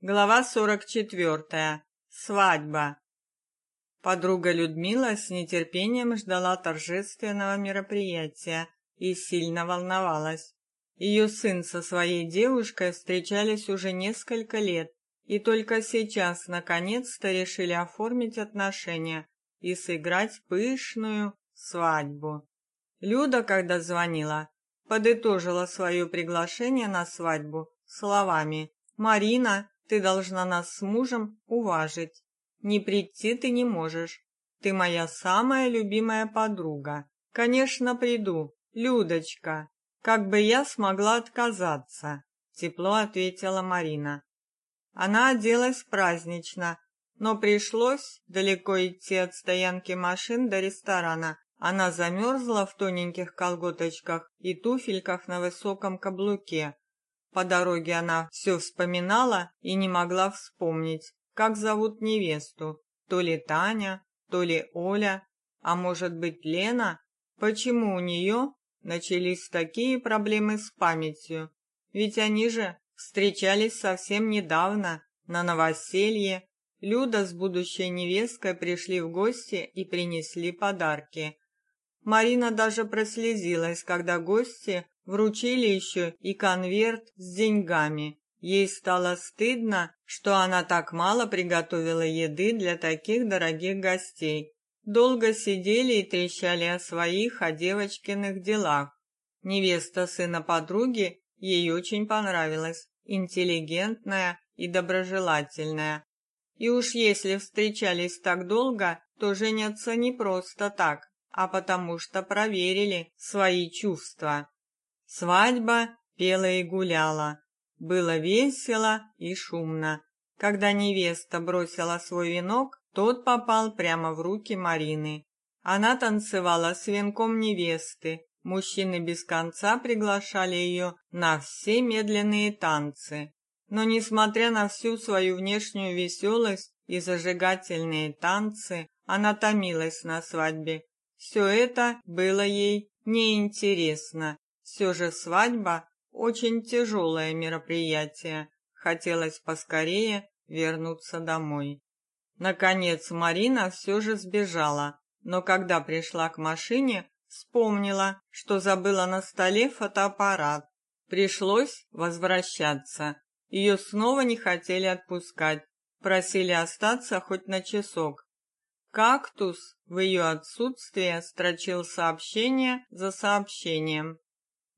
Глава 44. Свадьба. Подруга Людмила с нетерпением ждала торжественного мероприятия и сильно волновалась. Ее сын со своей девушкой встречались уже несколько лет, и только сейчас наконец-то решили оформить отношения и сыграть пышную свадьбу. Люда, когда звонила, подытожила свое приглашение на свадьбу словами: "Марина, ты должна нас с мужем уважить. Не прийти ты не можешь. Ты моя самая любимая подруга. Конечно, приду, Людочка. Как бы я смогла отказаться?" тепло ответила Марина. Она оделась празднично, но пришлось далеко идти от стоянки машин до ресторана. Она замерзла в тоненьких колготочках и туфельках на высоком каблуке. По дороге она все вспоминала и не могла вспомнить, как зовут невесту. То ли Таня, то ли Оля, а может быть Лена? Почему у нее начались такие проблемы с памятью? Ведь они же встречались совсем недавно на новоселье. Люда с будущей невесткой пришли в гости и принесли подарки. Марина даже прослезилась, когда гости вручили еще и конверт с деньгами. Ей стало стыдно, что она так мало приготовила еды для таких дорогих гостей. Долго сидели и трещали о своих, о девочкиных делах. Невеста сына подруги ей очень понравилась, интеллигентная и доброжелательная. И уж если встречались так долго, то женятся не просто так, а потому что проверили свои чувства. Свадьба пела и гуляла. Было весело и шумно. Когда невеста бросила свой венок, тот попал прямо в руки Марины. Она танцевала с венком невесты. Мужчины без конца приглашали ее на все медленные танцы. Но несмотря на всю свою внешнюю веселость и зажигательные танцы, она томилась на свадьбе. Все это было ей неинтересно все же свадьба очень тяжелое мероприятие. Хотелось поскорее вернуться домой. Наконец Марина все же сбежала, но когда пришла к машине, вспомнила, что забыла на столе фотоаппарат. Пришлось возвращаться. Ее снова не хотели отпускать, просили остаться хоть на часок. Кактус в ее отсутствие строчил сообщение за сообщением.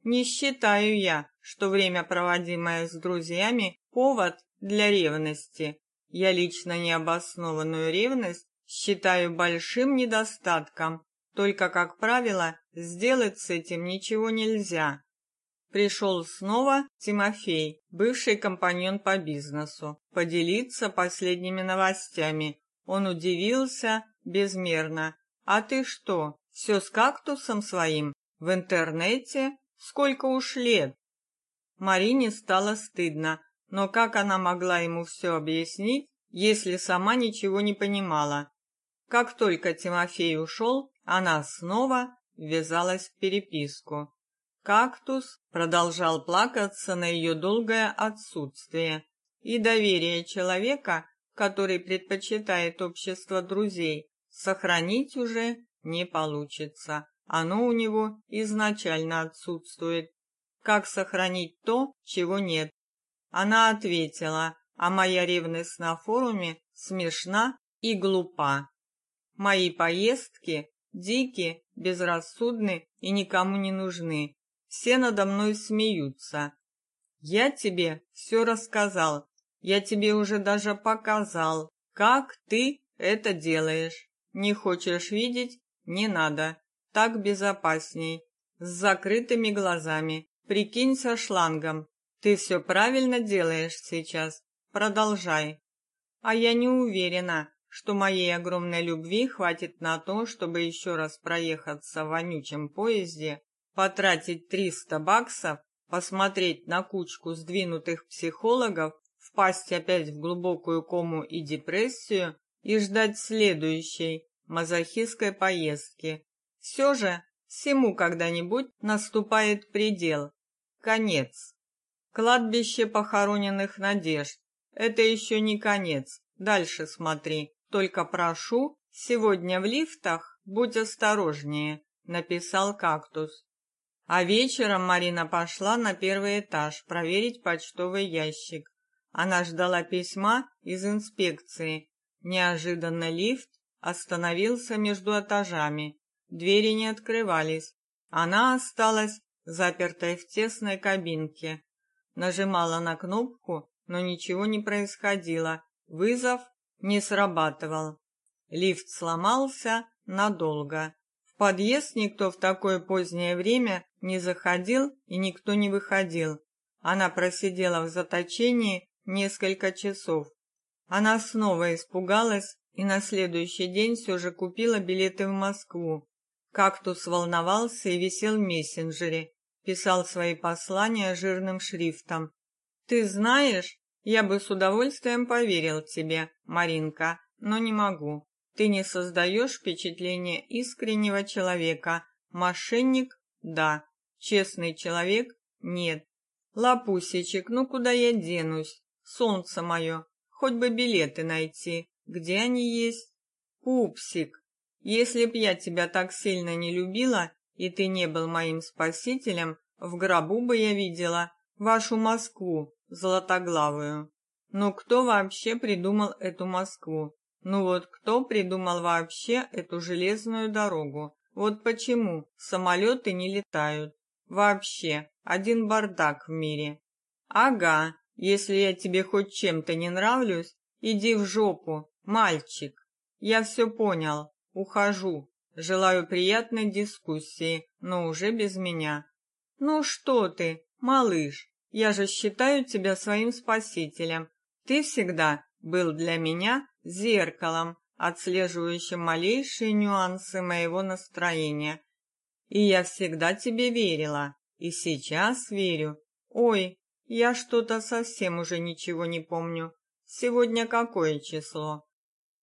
Не считаю я, что время, проводимое с друзьями, повод для ревности. Я лично необоснованную ревность считаю большим недостатком. Только, как правило, сделать с этим ничего нельзя. Пришел снова Тимофей, бывший компаньон по бизнесу, поделиться последними новостями. Он удивился безмерно. А ты что, все с кактусом своим в интернете? Сколько уж лет? Марине стало стыдно, но как она могла ему все объяснить, если сама ничего не понимала? Как только Тимофей ушел, она снова ввязалась в переписку. Кактус продолжал плакаться на ее долгое отсутствие, и доверие человека, который предпочитает общество друзей, сохранить уже не получится. Оно у него изначально отсутствует. Как сохранить то, чего нет? Она ответила: "А моя ревность на форуме смешна и глупа. Мои поездки дикие, безрассудны и никому не нужны. Все надо мной смеются. Я тебе все рассказал. Я тебе уже даже показал, как ты это делаешь. Не хочешь видеть не надо. Так безопасней. С закрытыми глазами. Прикинь со шлангом. Ты все правильно делаешь сейчас. Продолжай. А я не уверена, что моей огромной любви хватит на то, чтобы еще раз проехаться в вонючем поезде, потратить 300 баксов, посмотреть на кучку сдвинутых психологов, впасть опять в глубокую кому и депрессию и ждать следующей мазохистской поездки, все же всему когда-нибудь наступает предел, конец. Кладбище похороненных надежд. Это еще не конец. Дальше смотри. Только прошу, сегодня в лифтах будь осторожнее, написал кактус. А вечером Марина пошла на первый этаж проверить почтовый ящик. Она ждала письма из инспекции. Неожиданно лифт остановился между этажами. Двери не открывались. Она осталась запертой в тесной кабинке. Нажимала на кнопку, но ничего не происходило. Вызов не срабатывал. Лифт сломался надолго. В подъезд никто в такое позднее время не заходил и никто не выходил. Она просидела в заточении несколько часов. Она снова испугалась и на следующий день все же купила билеты в Москву. Кактус волновался и висел в мессенджере, писал свои послания жирным шрифтом. Ты знаешь, я бы с удовольствием поверил тебе, Маринка, но не могу. Ты не создаешь впечатление искреннего человека. Мошенник да, честный человек нет. Лапусечек, ну куда я денусь? Солнце мое, хоть бы билеты найти. Где они есть? Пупсик, если б я тебя так сильно не любила, и ты не был моим спасителем, в гробу бы я видела вашу Москву, золотоглавую. Но кто вообще придумал эту Москву? Ну вот кто придумал вообще эту железную дорогу? Вот почему самолеты не летают? Вообще, один бардак в мире. Ага, если я тебе хоть чем-то не нравлюсь, иди в жопу, мальчик. Я все понял. Ухожу. Желаю приятной дискуссии, но уже без меня. Ну что ты, малыш? Я же считаю тебя своим спасителем. Ты всегда был для меня зеркалом, отслеживающим малейшие нюансы моего настроения. И я всегда тебе верила, и сейчас верю. Ой, я что-то совсем уже ничего не помню. Сегодня какое число?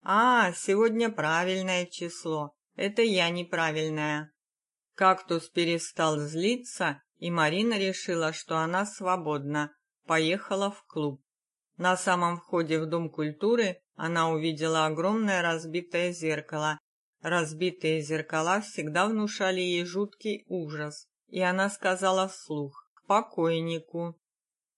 А, сегодня правильное число. Это я неправильная. Кактус перестал злиться, и Марина решила, что она свободна. Поехала в клуб. На самом входе в Дом культуры она увидела огромное разбитое зеркало. Разбитые зеркала всегда внушали ей жуткий ужас, и она сказала вслух: "К покойнику".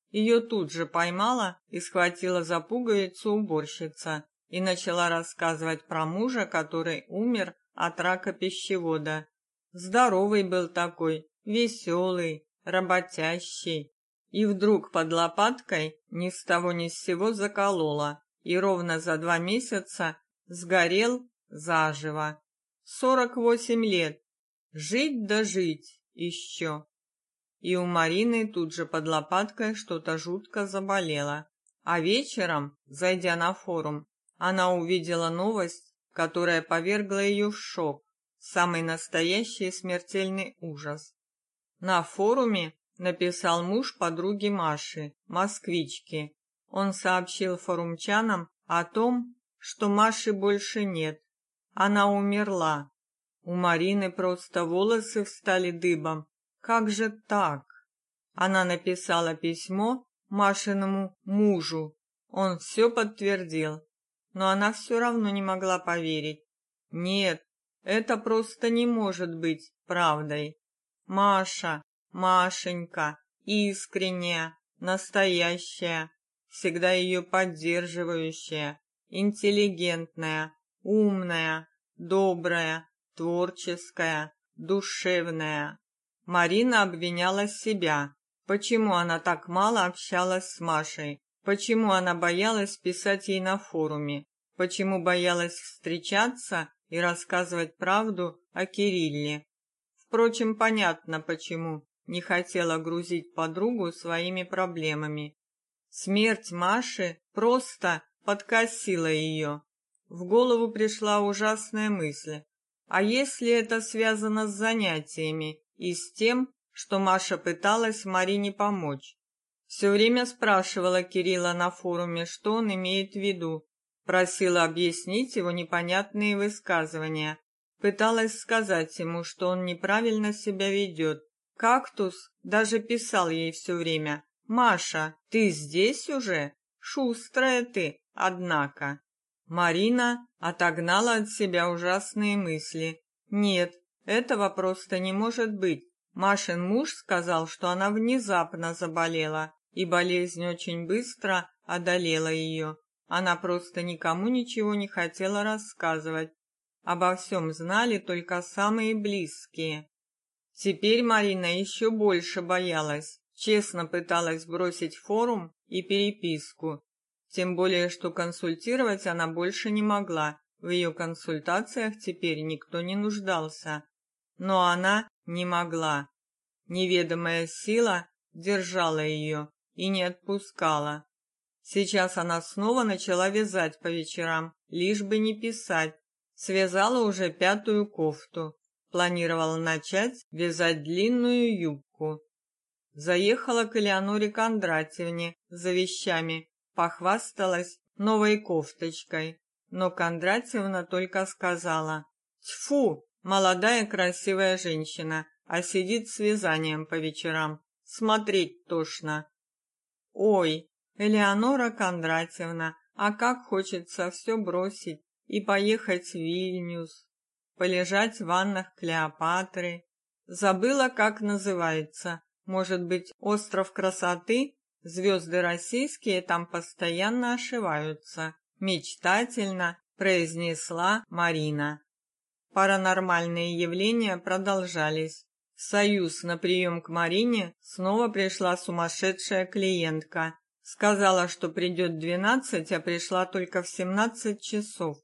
Ее тут же поймала и схватила за пуговицу уборщица и начала рассказывать про мужа, который умер от рака пищевода. Здоровый был такой, веселый, работящий. И вдруг под лопаткой ни с того ни с сего заколола, и ровно за два месяца сгорел заживо. Сорок восемь лет. Жить да жить еще. И у Марины тут же под лопаткой что-то жутко заболело. А вечером, зайдя на форум, она увидела новость, которая повергла ее в шок, самый настоящий смертельный ужас. На форуме написал муж подруги Маши, москвички. Он сообщил форумчанам о том, что Маши больше нет. Она умерла. У Марины просто волосы встали дыбом. Как же так? Она написала письмо Машиному мужу. Он все подтвердил но она все равно не могла поверить. Нет, это просто не может быть правдой. Маша, Машенька, искренняя, настоящая, всегда ее поддерживающая, интеллигентная, умная, добрая, творческая, душевная. Марина обвиняла себя. Почему она так мало общалась с Машей? Почему она боялась писать ей на форуме? Почему боялась встречаться и рассказывать правду о Кирилле? Впрочем, понятно почему. Не хотела грузить подругу своими проблемами. Смерть Маши просто подкосила ее. В голову пришла ужасная мысль. А если это связано с занятиями и с тем, что Маша пыталась Марине помочь? Все время спрашивала Кирилла на форуме, что он имеет в виду. Просила объяснить его непонятные высказывания. Пыталась сказать ему, что он неправильно себя ведет. Кактус даже писал ей все время: "Маша, ты здесь уже? Шустрая ты, однако. Марина отогнала от себя ужасные мысли. Нет, этого просто не может быть. Машин муж сказал, что она внезапно заболела, и болезнь очень быстро одолела ее. Она просто никому ничего не хотела рассказывать. Обо всем знали только самые близкие. Теперь Марина еще больше боялась, честно пыталась бросить форум и переписку, тем более, что консультировать она больше не могла. В ее консультациях теперь никто не нуждался. Но она не могла. Неведомая сила держала ее и не отпускала. Сейчас она снова начала вязать по вечерам, лишь бы не писать. Связала уже пятую кофту. Планировала начать вязать длинную юбку. Заехала к Элеоноре Кондратьевне за вещами, похвасталась новой кофточкой, но Кондратьевна только сказала: "Тьфу, молодая красивая женщина, а сидит с вязанием по вечерам. Смотреть тошно". Ой, Элеонора Кондратьевна, а как хочется все бросить и поехать в Вильнюс, полежать в ваннах Клеопатры. Забыла, как называется. Может быть, остров красоты? Звезды российские там постоянно ошиваются, мечтательно произнесла Марина. Паранормальные явления продолжались. Союз на прием к Марине снова пришла сумасшедшая клиентка. Сказала, что придет в 12, а пришла только в 17 часов.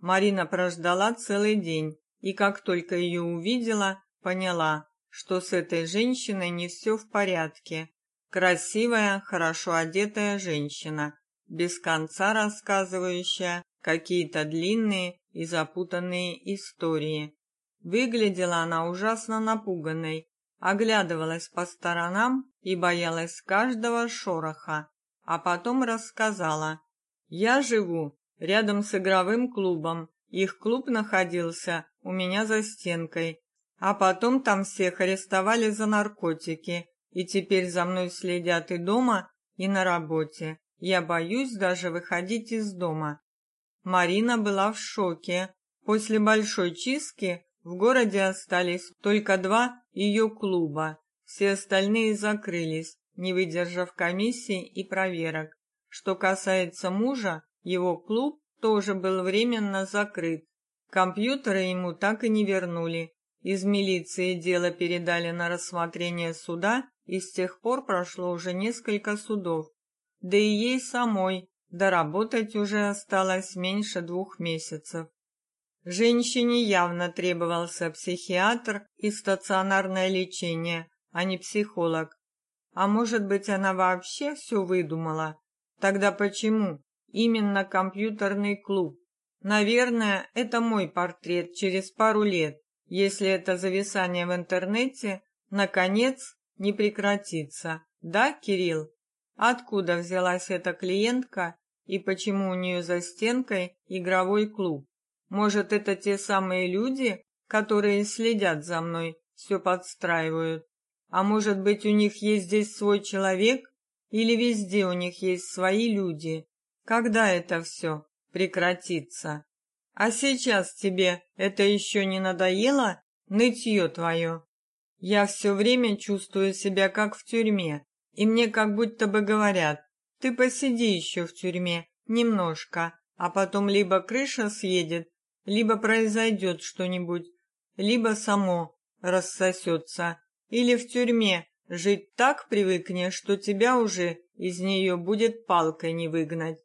Марина прождала целый день, и как только ее увидела, поняла, что с этой женщиной не все в порядке. Красивая, хорошо одетая женщина, без конца рассказывающая какие-то длинные и запутанные истории. Выглядела она ужасно напуганной, оглядывалась по сторонам и боялась каждого шороха, а потом рассказала: "Я живу рядом с игровым клубом. Их клуб находился у меня за стенкой, а потом там всех арестовали за наркотики и теперь за мной следят и дома, и на работе. Я боюсь даже выходить из дома. Марина была в шоке. После большой чистки в городе остались только два ее клуба. Все остальные закрылись, не выдержав комиссий и проверок. Что касается мужа, его клуб тоже был временно закрыт. Компьютеры ему так и не вернули. Из милиции дело передали на рассмотрение суда, и с тех пор прошло уже несколько судов. Да и ей самой доработать уже осталось меньше двух месяцев. Женщине явно требовался психиатр и стационарное лечение, а не психолог. А может быть, она вообще все выдумала? Тогда почему именно компьютерный клуб? Наверное, это мой портрет через пару лет, если это зависание в интернете наконец не прекратится. Да, Кирилл? Откуда взялась эта клиентка и почему у нее за стенкой игровой клуб? Может, это те самые люди, которые следят за мной, все подстраивают? А может быть, у них есть здесь свой человек или везде у них есть свои люди? Когда это все прекратится? А сейчас тебе это еще не надоело, нытье твое? Я все время чувствую себя как в тюрьме, и мне как будто бы говорят: "Ты посиди еще в тюрьме немножко, а потом либо крыша съедет, либо произойдет что-нибудь, либо само рассосется, или в тюрьме жить так привыкнешь, что тебя уже из нее будет палкой не выгнать".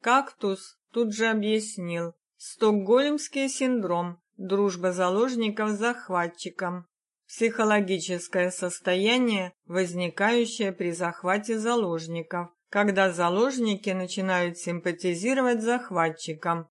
Кактус тут же объяснил: "Стокгольмский синдром, дружба заложников с захватчиком". Психологическое состояние, возникающее при захвате заложников, когда заложники начинают симпатизировать захватчикам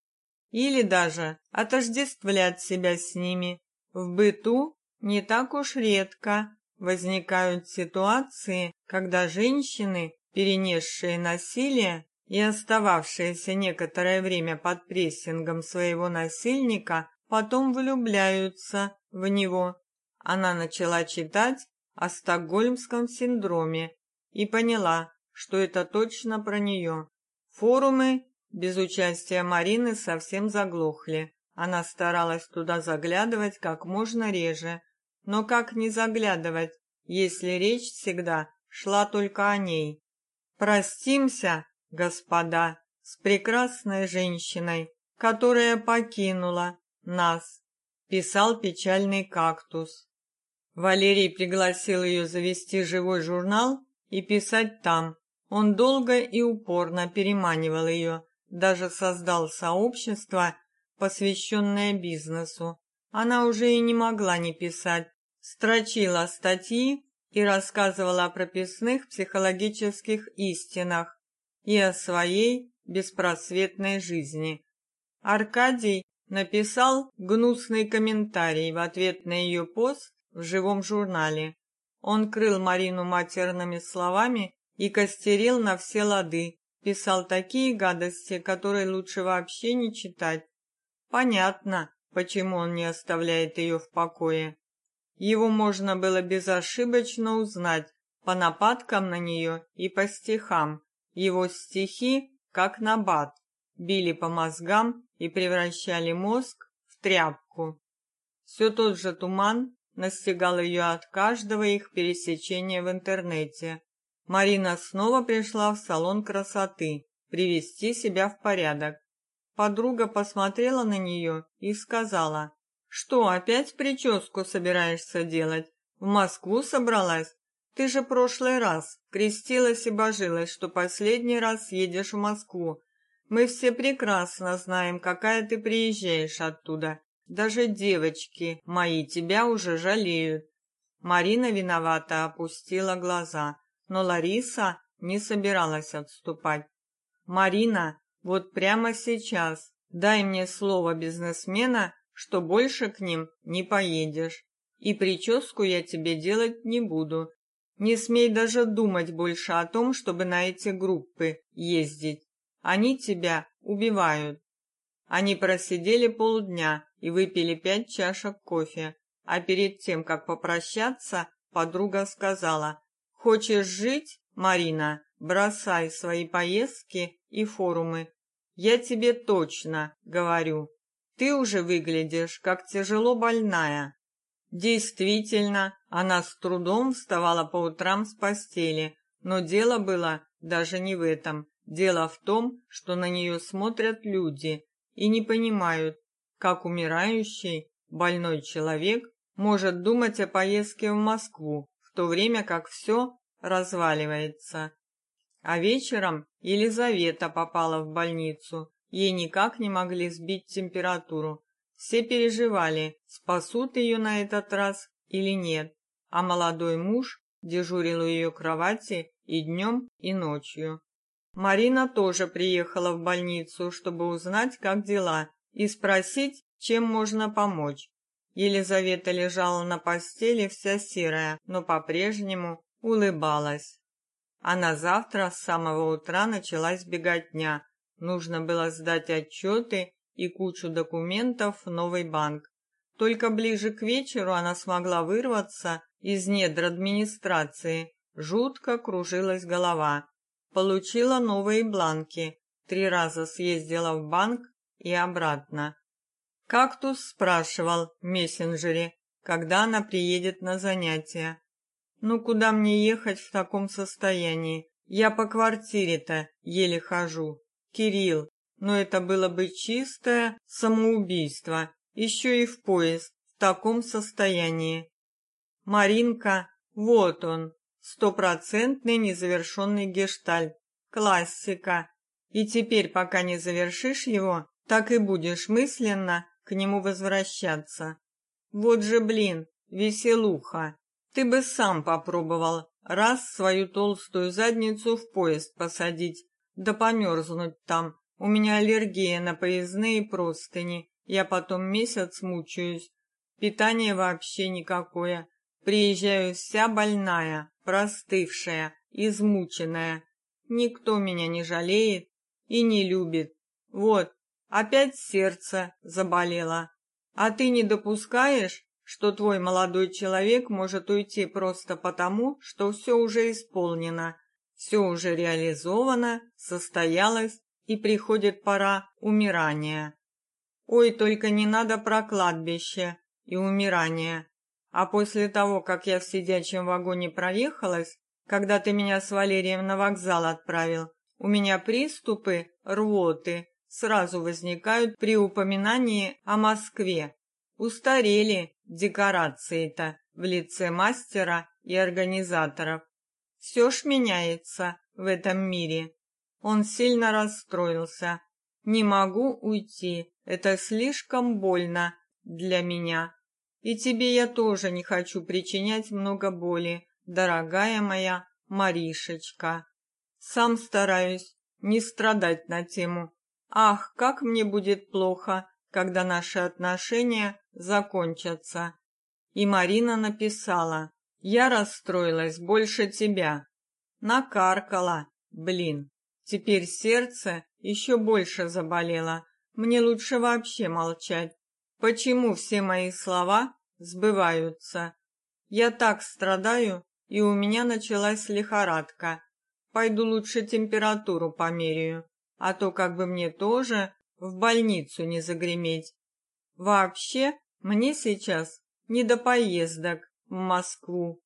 или даже отождествлять себя с ними. В быту не так уж редко возникают ситуации, когда женщины, перенесшие насилие и остававшиеся некоторое время под прессингом своего насильника, потом влюбляются в него она начала читать о стокгольмском синдроме и поняла, что это точно про нее. Форумы без участия Марины совсем заглохли. Она старалась туда заглядывать как можно реже. Но как не заглядывать, если речь всегда шла только о ней? Простимся, господа, с прекрасной женщиной, которая покинула нас, писал печальный кактус. Валерий пригласил ее завести живой журнал и писать там. Он долго и упорно переманивал ее, даже создал сообщество, посвященное бизнесу. Она уже и не могла не писать, строчила статьи и рассказывала о прописных психологических истинах и о своей беспросветной жизни. Аркадий написал гнусный комментарий в ответ на ее пост в живом журнале. Он крыл Марину матерными словами и костерил на все лады, писал такие гадости, которые лучше вообще не читать. Понятно, почему он не оставляет ее в покое. Его можно было безошибочно узнать по нападкам на нее и по стихам. Его стихи, как набат, били по мозгам и превращали мозг в тряпку. Все тот же туман настигал ее от каждого их пересечения в интернете. Марина снова пришла в салон красоты привести себя в порядок. Подруга посмотрела на нее и сказала: "Что, опять прическу собираешься делать? В Москву собралась? Ты же прошлый раз крестилась и божилась, что последний раз едешь в Москву. Мы все прекрасно знаем, какая ты приезжаешь оттуда. Даже девочки мои тебя уже жалеют. Марина виновато опустила глаза, но Лариса не собиралась отступать. Марина, вот прямо сейчас дай мне слово бизнесмена, что больше к ним не поедешь. И прическу я тебе делать не буду. Не смей даже думать больше о том, чтобы на эти группы ездить. Они тебя убивают. Они просидели полдня и выпили пять чашек кофе, а перед тем, как попрощаться, подруга сказала: "Хочешь жить, Марина, бросай свои поездки и форумы. Я тебе точно говорю, ты уже выглядишь как тяжело больная". Действительно, она с трудом вставала по утрам с постели, но дело было даже не в этом. Дело в том, что на нее смотрят люди, и не понимают, как умирающий, больной человек может думать о поездке в Москву, то время как все разваливается. А вечером Елизавета попала в больницу. Ей никак не могли сбить температуру. Все переживали, спасут ее на этот раз или нет. А молодой муж дежурил у ее кровати и днем, и ночью. Марина тоже приехала в больницу, чтобы узнать, как дела, и спросить, чем можно помочь. Елизавета лежала на постели вся серая, но по-прежнему улыбалась. А на завтра с самого утра началась беготня. Нужно было сдать отчеты и кучу документов в новый банк. Только ближе к вечеру она смогла вырваться из недр администрации. Жутко кружилась голова. Получила новые бланки. Три раза съездила в банк и обратно. Кактус спрашивал в мессенджере, когда она приедет на занятия. Ну куда мне ехать в таком состоянии? Я по квартире-то еле хожу. Кирилл, но это было бы чистое самоубийство, еще и в поезд в таком состоянии. Маринка, вот он, Стопроцентный незавершенный гештальт. Классика. И теперь, пока не завершишь его, так и будешь мысленно к нему возвращаться. Вот же, блин, веселуха. Ты бы сам попробовал раз свою толстую задницу в поезд посадить, да померзнуть там. У меня аллергия на поездные простыни. Я потом месяц мучаюсь. Питание вообще никакое. Приезжаю вся больная, простывшая, измученная. Никто меня не жалеет и не любит. Вот, опять сердце заболело. А ты не допускаешь, что твой молодой человек может уйти просто потому, что все уже исполнено, все уже реализовано, состоялось и приходит пора умирания. Ой, только не надо про кладбище и умирание. А после того, как я в сидячем вагоне проехалась, когда ты меня с Валерием на вокзал отправил, у меня приступы рвоты сразу возникают при упоминании о Москве. Устарели декорации-то в лице мастера и организаторов. Все ж меняется в этом мире. Он сильно расстроился. Не могу уйти. Это слишком больно для меня. И тебе я тоже не хочу причинять много боли, дорогая моя Маришечка. Сам стараюсь не страдать на тему. Ах, как мне будет плохо, когда наши отношения закончатся. И Марина написала: "Я расстроилась больше тебя". Накаркала. Блин. Теперь сердце еще больше заболело. Мне лучше вообще молчать. Почему все мои слова сбываются? Я так страдаю, и у меня началась лихорадка. Пойду лучше температуру померяю, а то как бы мне тоже в больницу не загреметь. Вообще, мне сейчас не до поездок в Москву.